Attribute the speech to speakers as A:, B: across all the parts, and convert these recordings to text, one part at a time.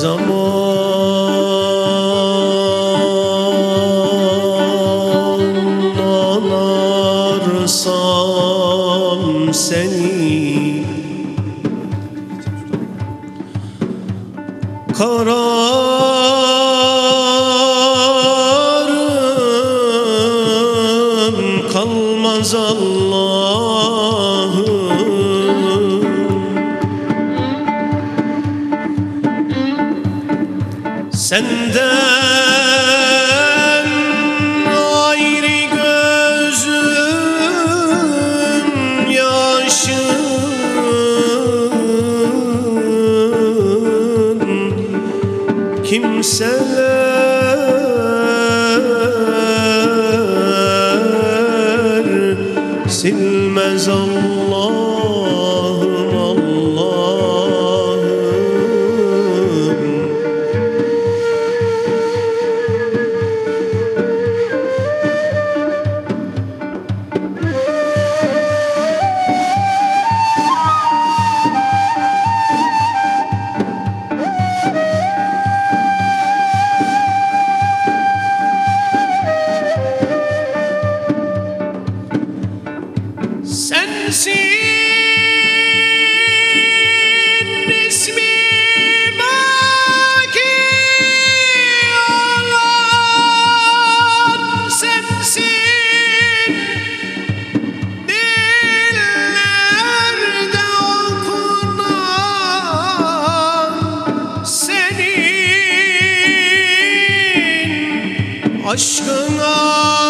A: zaman anarsam seni kara Senden ayrı gözüm yaşın. Kimseler silmez Allah. aşkına.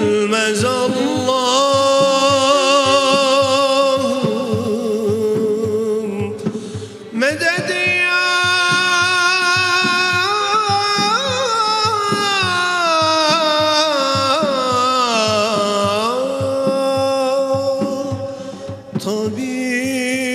A: ölmez Allah'ım Medet ya. Tabip